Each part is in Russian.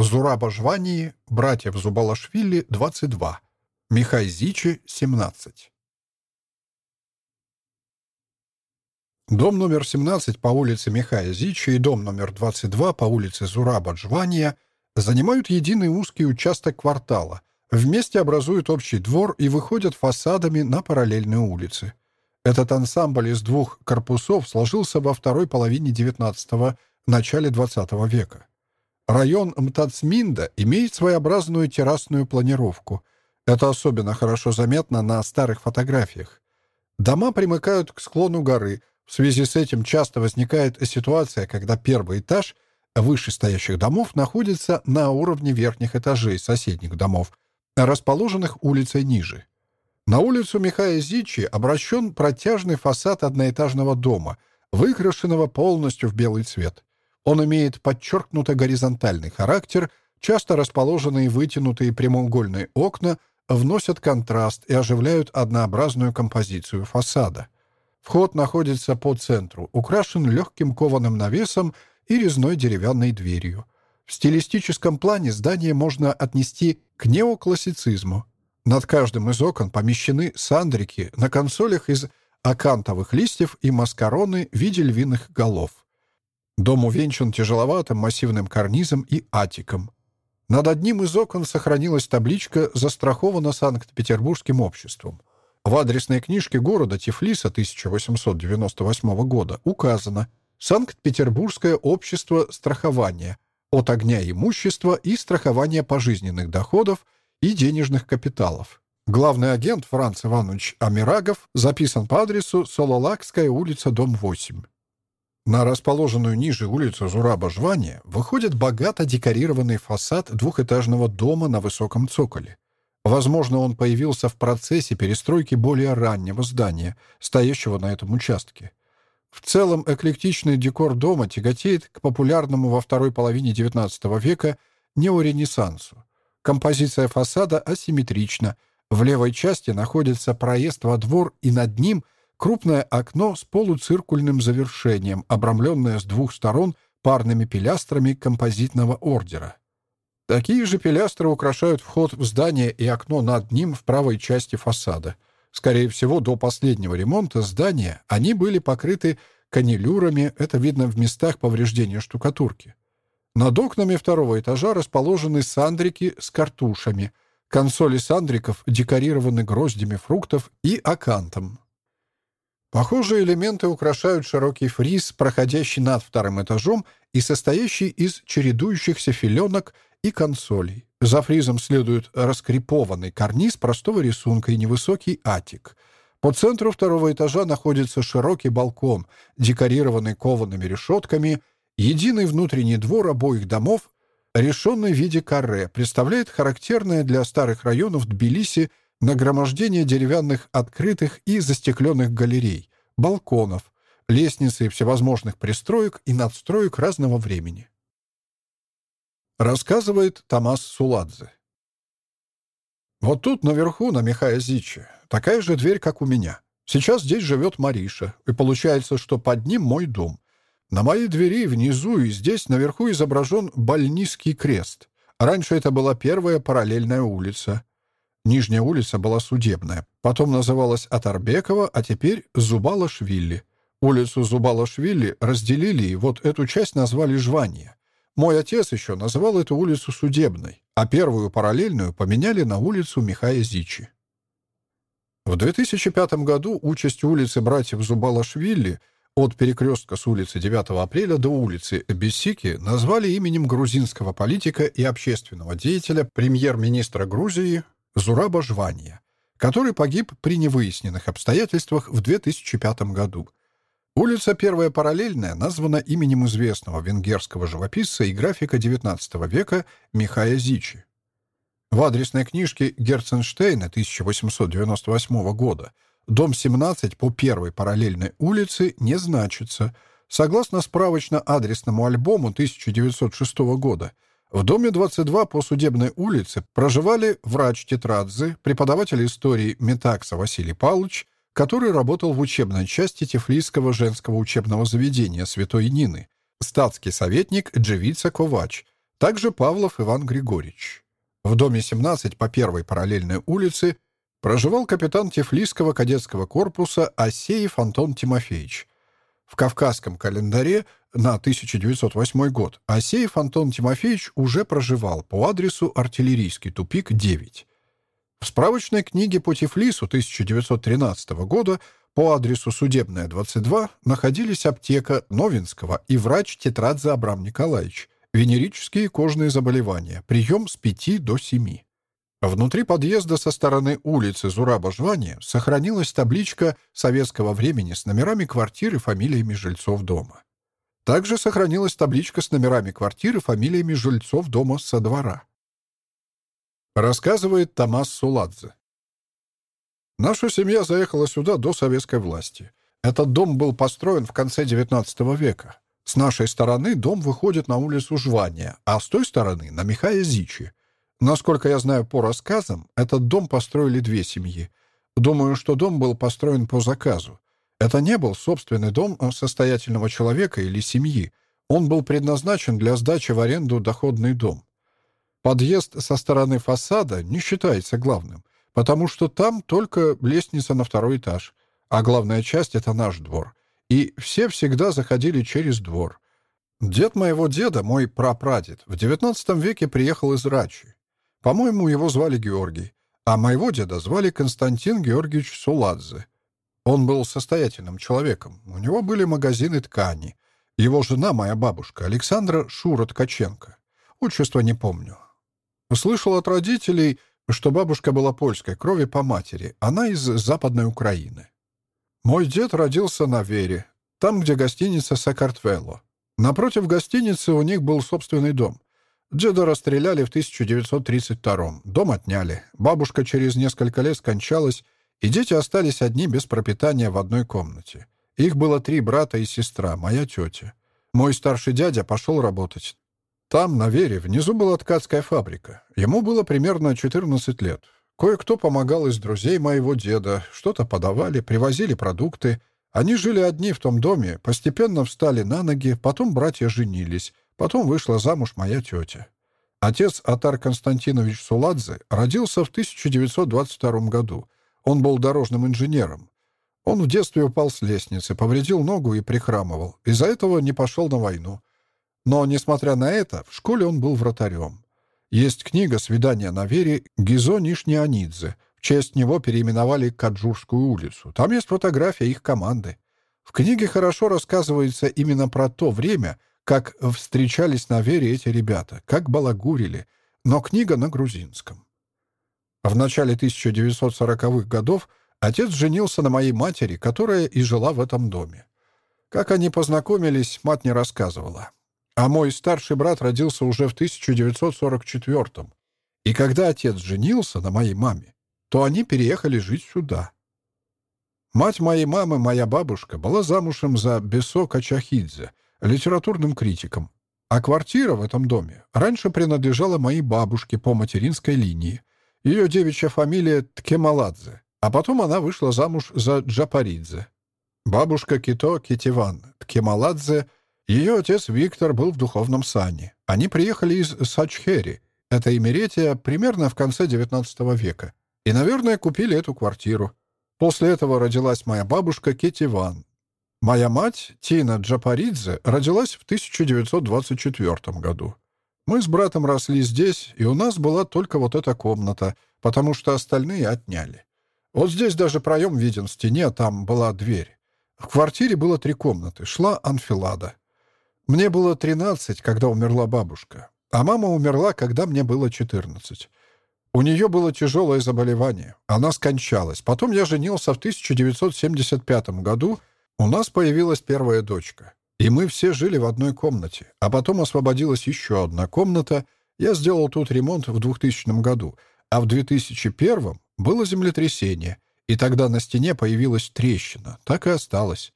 Зураба Жвании, братьев Зубалашвили, 22. Михай Зичи, 17. Дом номер 17 по улице Михая Зичи и дом номер 22 по улице Зураба Джвания занимают единый узкий участок квартала, вместе образуют общий двор и выходят фасадами на параллельные улицы. Этот ансамбль из двух корпусов сложился во второй половине XIX – начале XX века. Район Мтацминда имеет своеобразную террасную планировку. Это особенно хорошо заметно на старых фотографиях. Дома примыкают к склону горы. В связи с этим часто возникает ситуация, когда первый этаж вышестоящих домов находится на уровне верхних этажей соседних домов, расположенных улицей ниже. На улицу Михая Зичи обращен протяжный фасад одноэтажного дома, выкрашенного полностью в белый цвет. Он имеет подчеркнуто горизонтальный характер, часто расположенные вытянутые прямоугольные окна вносят контраст и оживляют однообразную композицию фасада. Вход находится по центру, украшен легким кованым навесом и резной деревянной дверью. В стилистическом плане здание можно отнести к неоклассицизму. Над каждым из окон помещены сандрики на консолях из акантовых листьев и маскароны в виде львиных голов. Дом увенчан тяжеловатым массивным карнизом и атиком. Над одним из окон сохранилась табличка «Застрахована Санкт-Петербургским обществом». В адресной книжке города Тифлиса 1898 года указано «Санкт-Петербургское общество страхования от огня имущества и страхования пожизненных доходов и денежных капиталов». Главный агент Франц Иванович Амирагов записан по адресу Сололакская улица, дом 8. На расположенную ниже улицу Зураба-Жвания выходит богато декорированный фасад двухэтажного дома на высоком цоколе. Возможно, он появился в процессе перестройки более раннего здания, стоящего на этом участке. В целом, эклектичный декор дома тяготеет к популярному во второй половине XIX века неоренессансу. Композиция фасада асимметрична. В левой части находится проезд во двор, и над ним — Крупное окно с полуциркульным завершением, обрамленное с двух сторон парными пилястрами композитного ордера. Такие же пилястры украшают вход в здание и окно над ним в правой части фасада. Скорее всего, до последнего ремонта здания они были покрыты канилюрами, это видно в местах повреждения штукатурки. Над окнами второго этажа расположены сандрики с картушами. Консоли сандриков декорированы гроздями фруктов и акантом. Похожие элементы украшают широкий фриз, проходящий над вторым этажом и состоящий из чередующихся филенок и консолей. За фризом следует раскрепованный карниз простого рисунка и невысокий атик. По центру второго этажа находится широкий балкон, декорированный коваными решетками. Единый внутренний двор обоих домов, решенный в виде каре, представляет характерное для старых районов Тбилиси нагромождение деревянных открытых и застекленных галерей, балконов, лестницы и всевозможных пристроек и надстроек разного времени. Рассказывает Томас Суладзе. Вот тут наверху, на Михая-Зиче, такая же дверь, как у меня. Сейчас здесь живет Мариша, и получается, что под ним мой дом. На моей двери внизу и здесь наверху изображен Больнийский крест. Раньше это была первая параллельная улица. Нижняя улица была судебная, потом называлась Атарбекова, а теперь Зубалашвили. Улицу Зубалашвили разделили, и вот эту часть назвали Жвания. Мой отец еще называл эту улицу судебной, а первую параллельную поменяли на улицу Михая Зичи. В 2005 году участь улицы братьев Зубалашвили от перекрестка с улицы 9 апреля до улицы Бессики назвали именем грузинского политика и общественного деятеля, премьер-министра Грузии Зураба Жвания, который погиб при невыясненных обстоятельствах в 2005 году. Улица Первая Параллельная названа именем известного венгерского живописца и графика XIX века Михая Зичи. В адресной книжке Герценштейна 1898 года дом 17 по Первой Параллельной улице не значится. Согласно справочно-адресному альбому 1906 года – в доме 22 по Судебной улице проживали врач Тетрадзе, преподаватель истории Метакса Василий Павлович, который работал в учебной части Тифлисского женского учебного заведения Святой Нины, статский советник Джевица Ковач, Также Павлов Иван Григорьевич. В доме 17 по первой параллельной улице проживал капитан Тифлисского кадетского корпуса Асеев Антон Тимофеевич. В кавказском календаре на 1908 год Асеев Антон Тимофеевич уже проживал по адресу Артиллерийский тупик 9. В справочной книге по Тифлису 1913 года по адресу Судебная, 22 находились аптека Новинского и врач Тетрадзе Абрам Николаевич, венерические кожные заболевания, прием с 5 до 7. Внутри подъезда со стороны улицы Зураба Жвания сохранилась табличка советского времени с номерами квартир и фамилиями жильцов дома. Также сохранилась табличка с номерами квартир и фамилиями жильцов дома со двора. Рассказывает Томас Суладзе. Наша семья заехала сюда до советской власти. Этот дом был построен в конце XIX века. С нашей стороны дом выходит на улицу Жвания, а с той стороны — на Михая Зичи. Насколько я знаю по рассказам, этот дом построили две семьи. Думаю, что дом был построен по заказу. Это не был собственный дом состоятельного человека или семьи. Он был предназначен для сдачи в аренду доходный дом. Подъезд со стороны фасада не считается главным, потому что там только лестница на второй этаж, а главная часть — это наш двор. И все всегда заходили через двор. Дед моего деда, мой прапрадед, в XIX веке приехал из Рачи. По-моему, его звали Георгий, а моего деда звали Константин Георгиевич Суладзе. Он был состоятельным человеком, у него были магазины ткани. Его жена, моя бабушка, Александра Шура Ткаченко. Отчество не помню. Слышал от родителей, что бабушка была польской крови по матери, она из Западной Украины. Мой дед родился на Вере, там, где гостиница Сакартвелло. Напротив гостиницы у них был собственный дом. Деда расстреляли в 1932-м. Дом отняли. Бабушка через несколько лет скончалась, и дети остались одни без пропитания в одной комнате. Их было три брата и сестра, моя тетя. Мой старший дядя пошел работать. Там, на Вере, внизу была ткацкая фабрика. Ему было примерно 14 лет. Кое-кто помогал из друзей моего деда, что-то подавали, привозили продукты. Они жили одни в том доме, постепенно встали на ноги, потом братья женились — Потом вышла замуж моя тетя. Отец Атар Константинович Суладзе родился в 1922 году. Он был дорожным инженером. Он в детстве упал с лестницы, повредил ногу и прихрамывал. Из-за этого не пошел на войну. Но, несмотря на это, в школе он был вратарем. Есть книга «Свидание на вере» Гизо Нишнианидзе. В честь него переименовали Каджурскую улицу. Там есть фотография их команды. В книге хорошо рассказывается именно про то время, как встречались на вере эти ребята, как балагурили, но книга на грузинском. В начале 1940-х годов отец женился на моей матери, которая и жила в этом доме. Как они познакомились, мать не рассказывала. А мой старший брат родился уже в 1944-м. И когда отец женился на моей маме, то они переехали жить сюда. Мать моей мамы, моя бабушка, была замужем за Бесо Качахидзе — литературным критиком. А квартира в этом доме раньше принадлежала моей бабушке по материнской линии. Ее девичья фамилия Ткемаладзе, а потом она вышла замуж за Джапаридзе. Бабушка Кито Китиван Ткемаладзе, ее отец Виктор был в духовном сане. Они приехали из Сачхери, это Имеретия, примерно в конце XIX века, и, наверное, купили эту квартиру. После этого родилась моя бабушка Кетиван, Моя мать, Тина Джапаридзе, родилась в 1924 году. Мы с братом росли здесь, и у нас была только вот эта комната, потому что остальные отняли. Вот здесь даже проем виден в стене, там была дверь. В квартире было три комнаты, шла анфилада. Мне было 13, когда умерла бабушка, а мама умерла, когда мне было 14. У нее было тяжелое заболевание. Она скончалась. Потом я женился в 1975 году — у нас появилась первая дочка, и мы все жили в одной комнате, а потом освободилась еще одна комната. Я сделал тут ремонт в 2000 году, а в 2001 было землетрясение, и тогда на стене появилась трещина, так и осталось.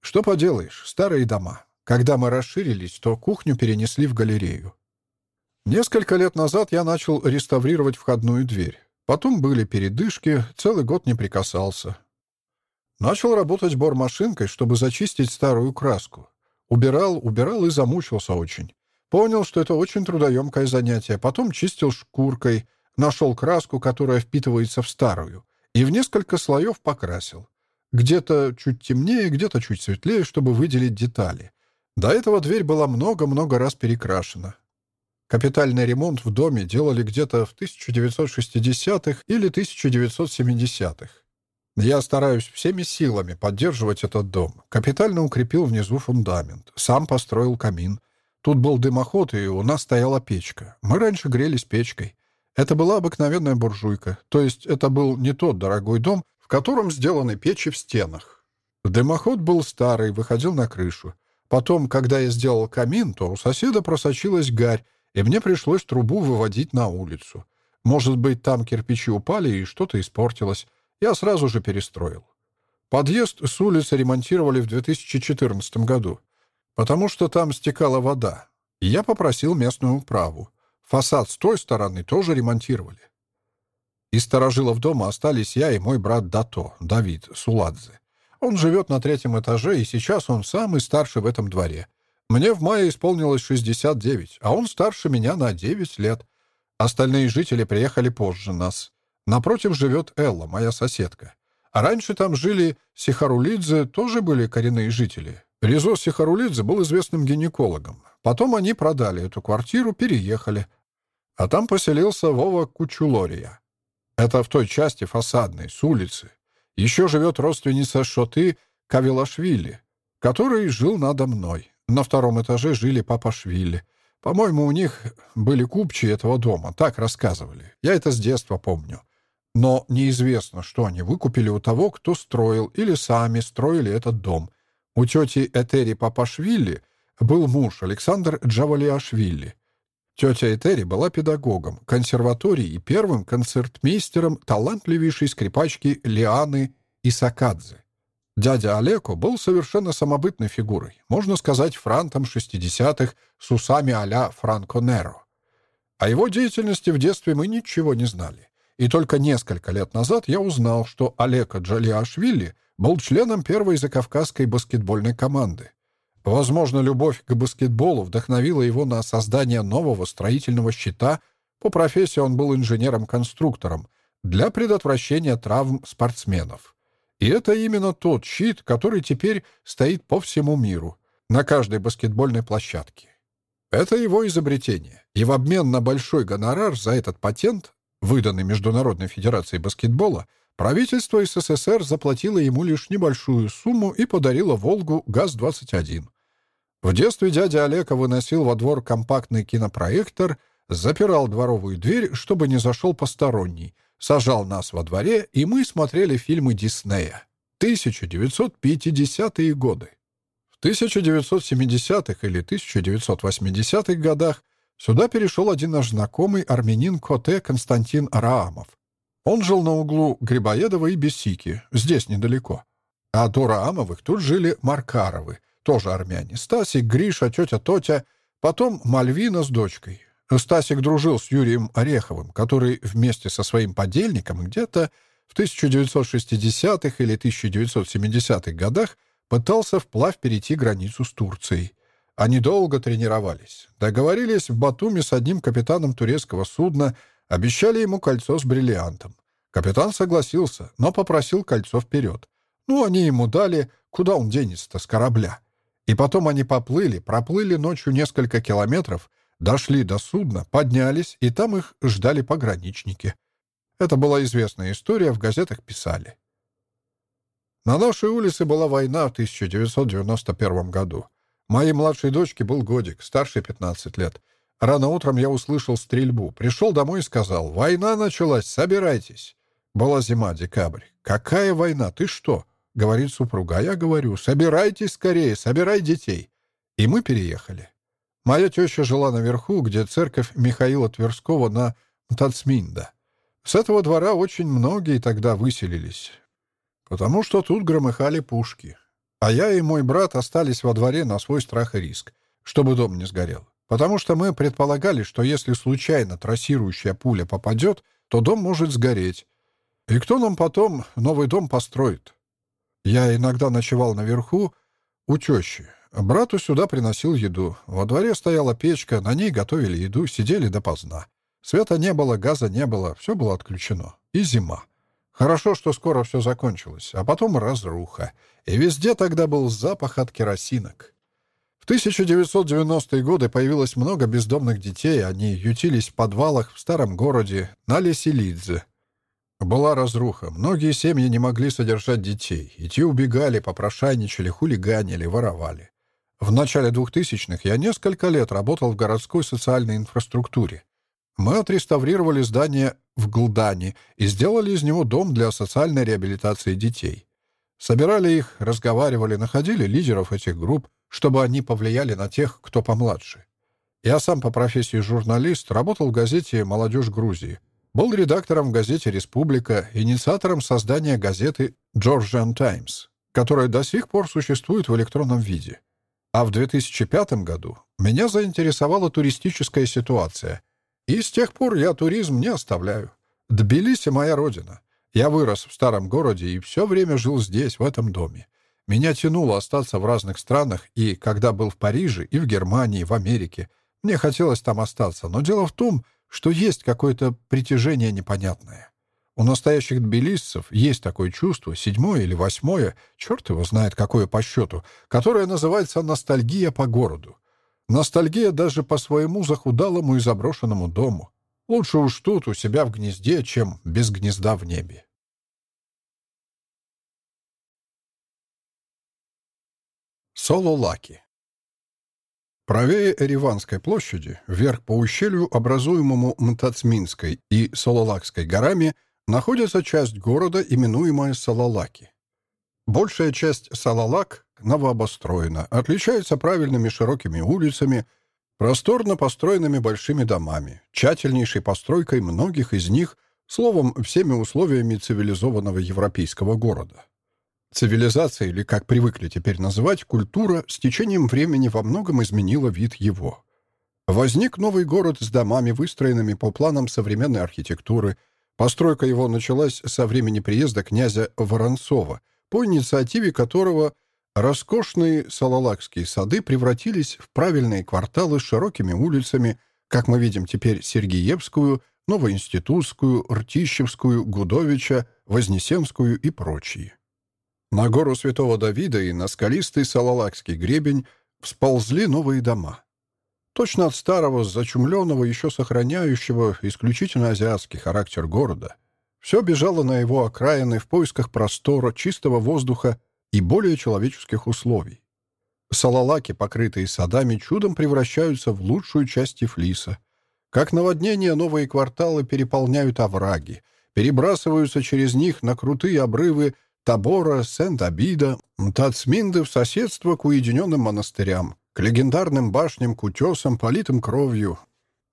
Что поделаешь, старые дома. Когда мы расширились, то кухню перенесли в галерею. Несколько лет назад я начал реставрировать входную дверь. Потом были передышки, целый год не прикасался. Начал работать бормашинкой, чтобы зачистить старую краску. Убирал, убирал и замучился очень. Понял, что это очень трудоемкое занятие. Потом чистил шкуркой, нашел краску, которая впитывается в старую, и в несколько слоев покрасил. Где-то чуть темнее, где-то чуть светлее, чтобы выделить детали. До этого дверь была много-много раз перекрашена. Капитальный ремонт в доме делали где-то в 1960-х или 1970-х. Я стараюсь всеми силами поддерживать этот дом. Капитально укрепил внизу фундамент. Сам построил камин. Тут был дымоход, и у нас стояла печка. Мы раньше грелись печкой. Это была обыкновенная буржуйка. То есть это был не тот дорогой дом, в котором сделаны печи в стенах. Дымоход был старый, выходил на крышу. Потом, когда я сделал камин, то у соседа просочилась гарь, и мне пришлось трубу выводить на улицу. Может быть, там кирпичи упали и что-то испортилось. Я сразу же перестроил. Подъезд с улицы ремонтировали в 2014 году, потому что там стекала вода. Я попросил местную управу. Фасад с той стороны тоже ремонтировали. Из старожилов дома остались я и мой брат Дато, Давид Суладзе. Он живет на третьем этаже, и сейчас он самый старший в этом дворе. Мне в мае исполнилось 69, а он старше меня на 9 лет. Остальные жители приехали позже нас. Напротив живет Элла, моя соседка. А раньше там жили Сихарулидзе, тоже были коренные жители. Ризо Сихарулидзе был известным гинекологом. Потом они продали эту квартиру, переехали. А там поселился Вова Кучулория. Это в той части фасадной, с улицы. Еще живет родственница Шоты Кавилашвили, который жил надо мной. На втором этаже жили Папашвили. По-моему, у них были купчие этого дома, так рассказывали. Я это с детства помню. Но неизвестно, что они выкупили у того, кто строил, или сами строили этот дом. У тети Этери Папашвили был муж Александр Джавалиашвили. Тетя Этери была педагогом, консерватории и первым концертмейстером талантливейшей скрипачки Лианы Исакадзе. Дядя Олеко был совершенно самобытной фигурой, можно сказать, франтом 60-х с усами а-ля Франко Неро. О его деятельности в детстве мы ничего не знали. И только несколько лет назад я узнал, что Олега Джалиашвили был членом первой закавказской баскетбольной команды. Возможно, любовь к баскетболу вдохновила его на создание нового строительного щита. По профессии он был инженером-конструктором для предотвращения травм спортсменов. И это именно тот щит, который теперь стоит по всему миру, на каждой баскетбольной площадке. Это его изобретение, и в обмен на большой гонорар за этот патент, выданный Международной Федерацией баскетбола, правительство СССР заплатило ему лишь небольшую сумму и подарило «Волгу» ГАЗ-21. В детстве дядя Олега выносил во двор компактный кинопроектор, запирал дворовую дверь, чтобы не зашел посторонний — сажал нас во дворе, и мы смотрели фильмы Диснея. 1950-е годы. В 1970-х или 1980-х годах сюда перешел один наш знакомый армянин Коте Константин Раамов. Он жил на углу Грибоедова и Бесики, здесь недалеко. А до Раамовых тут жили Маркаровы, тоже армяне. Стасик, Гриша, тетя Тотя, потом Мальвина с дочкой. Стасик дружил с Юрием Ореховым, который вместе со своим подельником где-то в 1960-х или 1970-х годах пытался вплавь перейти границу с Турцией. Они долго тренировались. Договорились в Батуми с одним капитаном турецкого судна, обещали ему кольцо с бриллиантом. Капитан согласился, но попросил кольцо вперед. Ну, они ему дали, куда он денется с корабля. И потом они поплыли, проплыли ночью несколько километров, Дошли до судна, поднялись, и там их ждали пограничники. Это была известная история, в газетах писали. На нашей улице была война в 1991 году. Моей младшей дочке был годик, старшей 15 лет. Рано утром я услышал стрельбу. Пришел домой и сказал, «Война началась, собирайтесь». Была зима, декабрь. «Какая война? Ты что?» — говорит супруга. А я говорю, «Собирайтесь скорее, собирай детей». И мы переехали. Моя теща жила наверху, где церковь Михаила Тверского на Тацминда. С этого двора очень многие тогда выселились, потому что тут громыхали пушки. А я и мой брат остались во дворе на свой страх и риск, чтобы дом не сгорел. Потому что мы предполагали, что если случайно трассирующая пуля попадет, то дом может сгореть. И кто нам потом новый дом построит? Я иногда ночевал наверху у тещи. Брату сюда приносил еду. Во дворе стояла печка, на ней готовили еду, сидели допоздна. Света не было, газа не было, все было отключено. И зима. Хорошо, что скоро все закончилось, а потом разруха. И везде тогда был запах от керосинок. В 1990-е годы появилось много бездомных детей, они ютились в подвалах в старом городе на Леселидзе. Была разруха, многие семьи не могли содержать детей, и те убегали, попрошайничали, хулиганили, воровали. В начале 2000-х я несколько лет работал в городской социальной инфраструктуре. Мы отреставрировали здание в Глдане и сделали из него дом для социальной реабилитации детей. Собирали их, разговаривали, находили лидеров этих групп, чтобы они повлияли на тех, кто помладше. Я сам по профессии журналист, работал в газете «Молодежь Грузии». Был редактором в газете «Республика», инициатором создания газеты «Georgian Times», которая до сих пор существует в электронном виде. А в 2005 году меня заинтересовала туристическая ситуация, и с тех пор я туризм не оставляю. Тбилиси — моя родина. Я вырос в старом городе и все время жил здесь, в этом доме. Меня тянуло остаться в разных странах, и когда был в Париже, и в Германии, и в Америке, мне хотелось там остаться. Но дело в том, что есть какое-то притяжение непонятное. У настоящих тбилиссов есть такое чувство, седьмое или восьмое, черт его знает какое по счету, которое называется ностальгия по городу. Ностальгия даже по своему захудалому и заброшенному дому. Лучше уж тут, у себя в гнезде, чем без гнезда в небе. Соло-Лаки Правее Эриванской площади, вверх по ущелью, образуемому Мтацминской и Сололакской горами, находится часть города, именуемая Сололаки. Большая часть Салалак новообостроена, отличается правильными широкими улицами, просторно построенными большими домами, тщательнейшей постройкой многих из них, словом, всеми условиями цивилизованного европейского города. Цивилизация, или, как привыкли теперь называть, культура, с течением времени во многом изменила вид его. Возник новый город с домами, выстроенными по планам современной архитектуры. Постройка его началась со времени приезда князя Воронцова – по инициативе которого роскошные салалакские сады превратились в правильные кварталы с широкими улицами, как мы видим теперь Сергеевскую, Новоинститутскую, Ртищевскую, Гудовича, Вознесенскую и прочие. На гору Святого Давида и на скалистый Салалакский гребень всползли новые дома. Точно от старого, зачумленного, еще сохраняющего исключительно азиатский характер города — все бежало на его окраины в поисках простора, чистого воздуха и более человеческих условий. Салалаки, покрытые садами, чудом превращаются в лучшую часть Тифлиса. Как наводнение, новые кварталы переполняют овраги, перебрасываются через них на крутые обрывы Табора, Сент-Абида, Тацминды в соседство к уединенным монастырям, к легендарным башням, к утесам, политым кровью,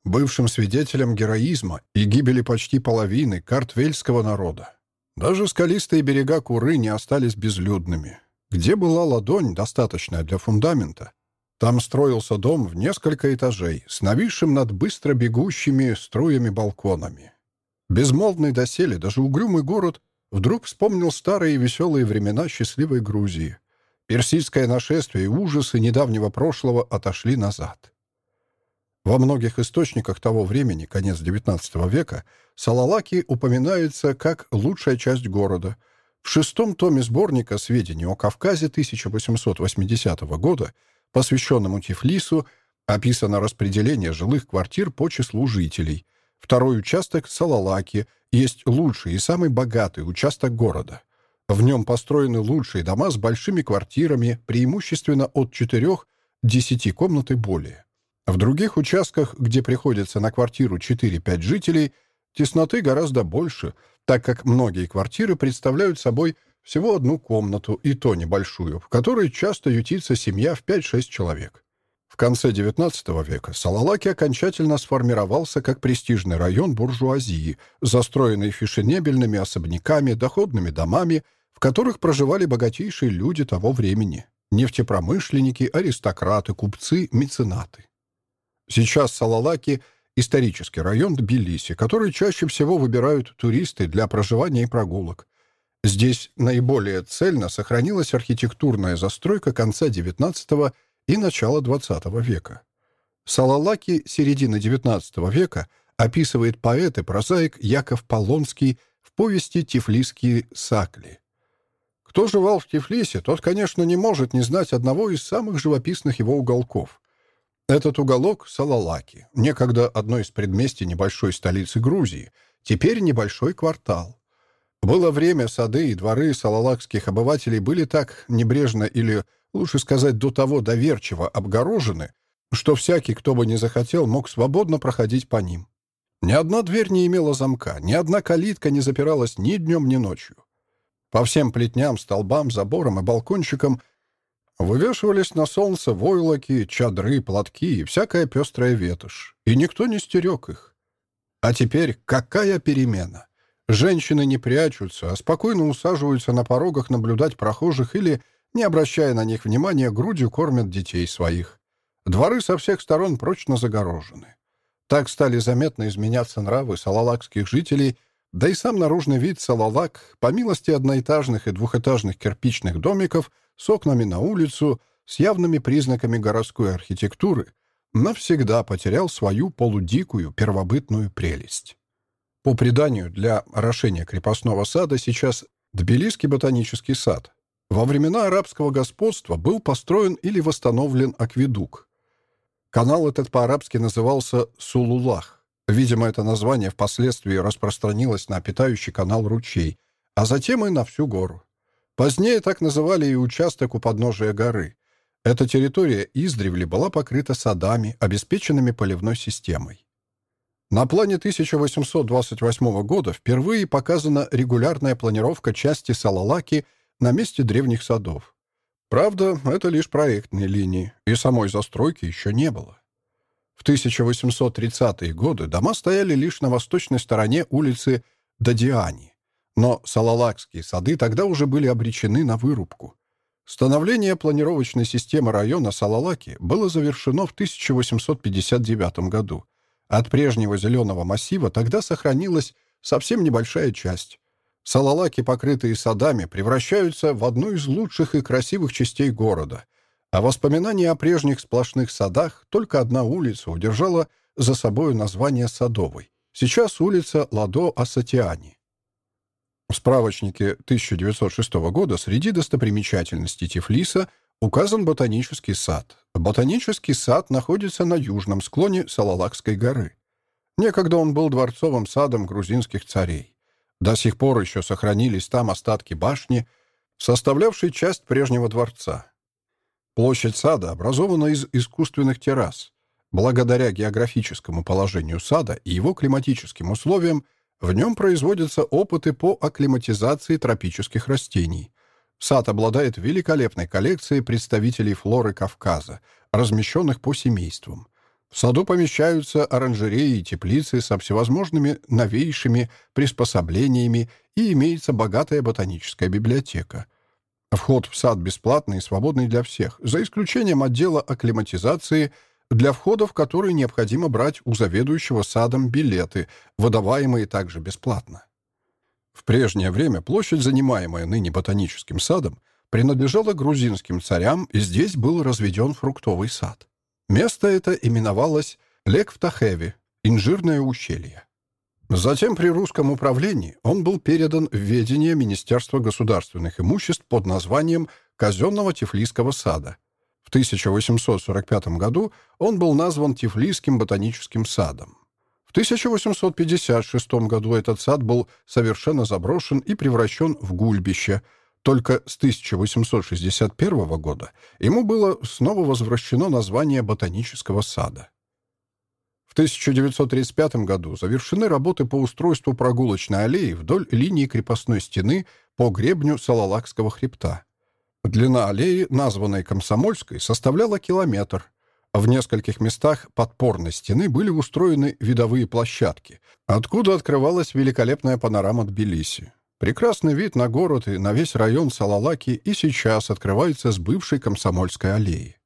бывшим свидетелем героизма и гибели почти половины картвельского народа. Даже скалистые берега Куры не остались безлюдными. Где была ладонь, достаточная для фундамента, там строился дом в несколько этажей, с нависшим над быстро бегущими струями балконами. Безмолвный доселе, даже угрюмый город вдруг вспомнил старые веселые времена счастливой Грузии. Персидское нашествие и ужасы недавнего прошлого отошли назад. Во многих источниках того времени, конец XIX века, Салалаки упоминается как лучшая часть города. В шестом томе сборника «Сведения о Кавказе» 1880 года, посвященному Тифлису, описано распределение жилых квартир по числу жителей. Второй участок Салалаки есть лучший и самый богатый участок города. В нем построены лучшие дома с большими квартирами, преимущественно от 4-10 комнат и более. В других участках, где приходится на квартиру 4-5 жителей, тесноты гораздо больше, так как многие квартиры представляют собой всего одну комнату, и то небольшую, в которой часто ютится семья в 5-6 человек. В конце XIX века Салалаки окончательно сформировался как престижный район буржуазии, застроенный фешенебельными особняками, доходными домами, в которых проживали богатейшие люди того времени – нефтепромышленники, аристократы, купцы, меценаты. Сейчас Салалаки — исторический район Тбилиси, который чаще всего выбирают туристы для проживания и прогулок. Здесь наиболее цельно сохранилась архитектурная застройка конца XIX и начала XX века. Салалаки середины XIX века описывает поэт и прозаик Яков Полонский в повести «Тифлисские сакли». Кто жевал в Тифлисе, тот, конечно, не может не знать одного из самых живописных его уголков. Этот уголок — Салалаки, некогда одно из предместий небольшой столицы Грузии, теперь небольшой квартал. Было время, сады и дворы салалакских обывателей были так небрежно или, лучше сказать, до того доверчиво обгорожены, что всякий, кто бы не захотел, мог свободно проходить по ним. Ни одна дверь не имела замка, ни одна калитка не запиралась ни днем, ни ночью. По всем плетням, столбам, заборам и балкончикам вывешивались на солнце войлоки, чадры, платки и всякая пестрая ветошь, и никто не стерег их. А теперь какая перемена! Женщины не прячутся, а спокойно усаживаются на порогах наблюдать прохожих или, не обращая на них внимания, грудью кормят детей своих. Дворы со всех сторон прочно загорожены. Так стали заметно изменяться нравы салалакских жителей, да и сам наружный вид Салалак, по милости одноэтажных и двухэтажных кирпичных домиков с окнами на улицу, с явными признаками городской архитектуры, навсегда потерял свою полудикую первобытную прелесть. По преданию, для орошения крепостного сада сейчас Тбилисский ботанический сад. Во времена арабского господства был построен или восстановлен акведук. Канал этот по-арабски назывался Сулулах. Видимо, это название впоследствии распространилось на питающий канал ручей, а затем и на всю гору. Позднее так называли и участок у подножия горы. Эта территория издревле была покрыта садами, обеспеченными поливной системой. На плане 1828 года впервые показана регулярная планировка части Салалаки на месте древних садов. Правда, это лишь проектные линии, и самой застройки еще не было. В 1830-е годы дома стояли лишь на восточной стороне улицы Дадиани, но Салалакские сады тогда уже были обречены на вырубку. Становление планировочной системы района Салалаки было завершено в 1859 году, от прежнего зеленого массива тогда сохранилась совсем небольшая часть. Салалаки, покрытые садами, превращаются в одну из лучших и красивых частей города, а воспоминания о прежних сплошных садах только одна улица удержала за собой название Садовой. Сейчас улица Ладо-Асатиани. В справочнике 1906 года среди достопримечательностей Тифлиса указан ботанический сад, Ботанический сад находится на южном склоне Салалакской горы. Некогда он был дворцовым садом грузинских царей. До сих пор еще сохранились там остатки башни, составлявшей часть прежнего дворца. Площадь сада образована из искусственных террас. Благодаря географическому положению сада и его климатическим условиям в нем производятся опыты по акклиматизации тропических растений. Сад обладает великолепной коллекцией представителей флоры Кавказа, размещенных по семействам. В саду помещаются оранжереи и теплицы со всевозможными новейшими приспособлениями и имеется богатая ботаническая библиотека. Вход в сад бесплатный и свободный для всех, за исключением отдела акклиматизации, для входа в который необходимо брать у заведующего садом билеты, выдаваемые также бесплатно. В прежнее время площадь, занимаемая ныне ботаническим садом, принадлежала грузинским царям, и здесь был разведен фруктовый сад. Место это именовалось Леквтахеви, инжирное ущелье. Затем при русском управлении он был передан в ведение Министерства государственных имуществ под названием Казенного Тифлисского сада. В 1845 году он был назван Тифлисским ботаническим садом. 1856 году этот сад был совершенно заброшен и превращен в гульбище. Только с 1861 года ему было снова возвращено название ботанического сада. В 1935 году завершены работы по устройству прогулочной аллеи вдоль линии крепостной стены по гребню Салалакского хребта. Длина аллеи, названной Комсомольской, составляла километр, в нескольких местах подпорной стены были устроены видовые площадки, откуда открывалась великолепная панорама Тбилиси. Прекрасный вид на город и на весь район Салалаки и сейчас открывается с бывшей Комсомольской аллеи.